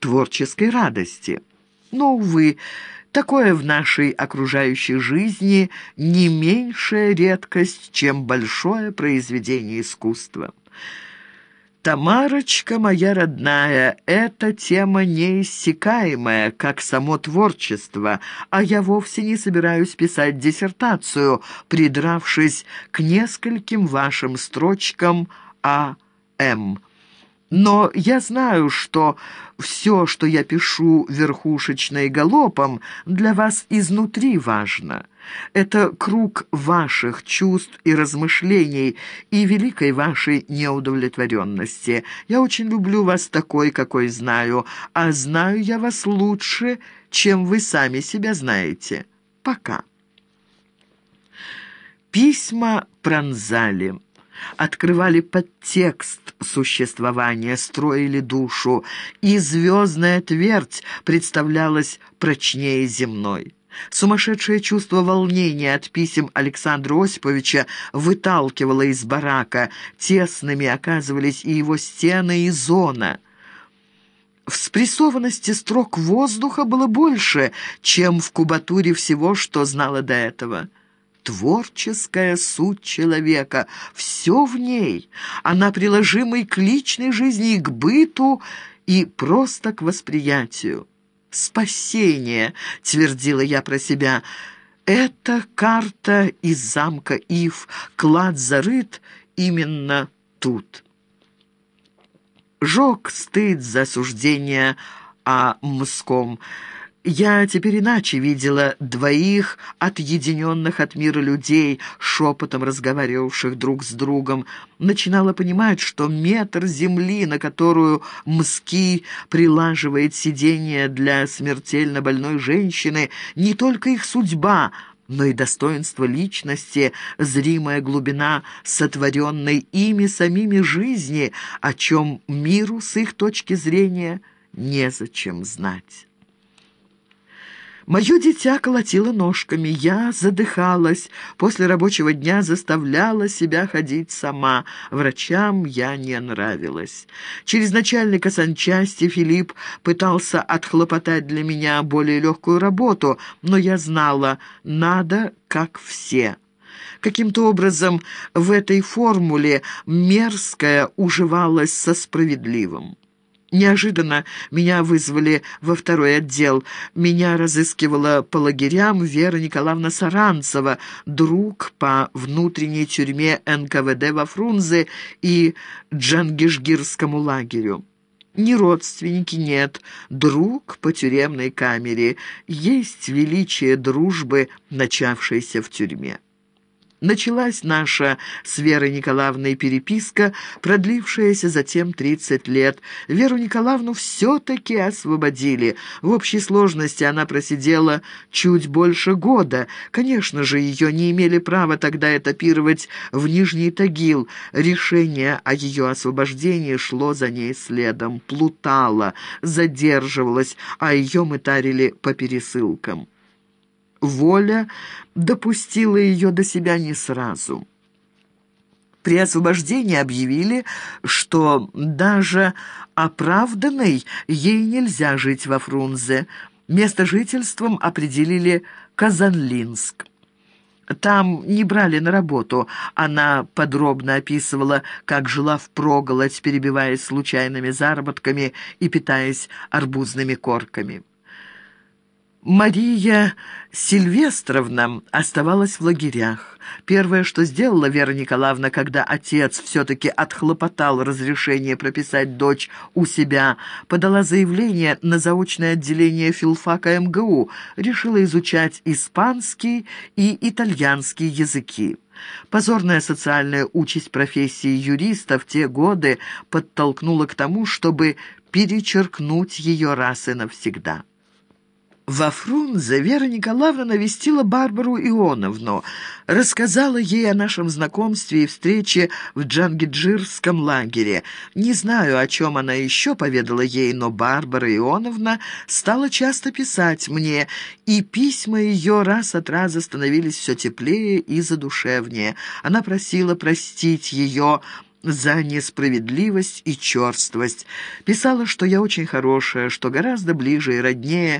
творческой радости. Но, увы, такое в нашей окружающей жизни не меньшая редкость, чем большое произведение искусства. «Тамарочка моя родная, эта тема неиссякаемая, как само творчество, а я вовсе не собираюсь писать диссертацию, придравшись к нескольким вашим строчкам А.М. Но я знаю, что все, что я пишу верхушечно и галопом, для вас изнутри важно. Это круг ваших чувств и размышлений и великой вашей неудовлетворенности. Я очень люблю вас такой, какой знаю, а знаю я вас лучше, чем вы сами себя знаете. Пока. Письма пронзали открывали подтекст существования, строили душу, и звездная твердь представлялась прочнее земной. Сумасшедшее чувство волнения от писем Александра Осиповича выталкивало из барака, тесными оказывались и его стены, и зона. В спрессованности строк воздуха было больше, чем в кубатуре всего, что знала до этого творческая суть человека. Все в ней. Она приложимой к личной жизни и к быту, и просто к восприятию. «Спасение», — твердила я про себя, — «это карта из замка Ив, клад зарыт именно тут». Жег стыд за суждение о мском, — я теперь иначе видела двоих отъединенных от мира людей, шепотом разговаривавших друг с другом. Начинала понимать, что метр земли, на которую Мски прилаживает сиденье для смертельно больной женщины, не только их судьба, но и достоинство личности, зримая глубина сотворенной ими самими жизни, о чем миру с их точки зрения незачем знать. Мое дитя колотило ножками, я задыхалась. После рабочего дня заставляла себя ходить сама. Врачам я не нравилась. Через начальника санчасти Филипп пытался отхлопотать для меня более легкую работу, но я знала, надо как все. Каким-то образом в этой формуле мерзкое уживалось со справедливым. Неожиданно меня вызвали во второй отдел. Меня разыскивала по лагерям Вера Николаевна Саранцева, друг по внутренней тюрьме НКВД во Фрунзе и Джангишгирскому лагерю. Ни родственники нет, друг по тюремной камере. Есть величие дружбы, начавшейся в тюрьме. Началась наша с Верой Николаевной переписка, продлившаяся затем 30 лет. Веру Николаевну все-таки освободили. В общей сложности она просидела чуть больше года. Конечно же, ее не имели права тогда этапировать в Нижний Тагил. Решение о ее освобождении шло за ней следом. Плутала, задерживалась, а ее мытарили по пересылкам. Воля допустила ее до себя не сразу. При освобождении объявили, что даже оправданной ей нельзя жить во Фрунзе. Место жительством определили Казанлинск. Там не брали на работу. Она подробно описывала, как жила впроголодь, перебиваясь случайными заработками и питаясь арбузными корками. Мария Сильвестровна оставалась в лагерях. Первое, что сделала Вера Николаевна, когда отец все-таки отхлопотал разрешение прописать дочь у себя, подала заявление на заочное отделение филфака МГУ, решила изучать испанский и итальянский языки. Позорная социальная участь профессии юриста в те годы подтолкнула к тому, чтобы перечеркнуть ее раз и навсегда. Во Фрунзе Вера Николаевна навестила Барбару Ионовну, рассказала ей о нашем знакомстве и встрече в Джангиджирском лагере. Не знаю, о чем она еще поведала ей, но Барбара Ионовна стала часто писать мне, и письма ее раз от раза становились все теплее и задушевнее. Она просила простить ее, за несправедливость и черствость. Писала, что я очень хорошая, что гораздо ближе и роднее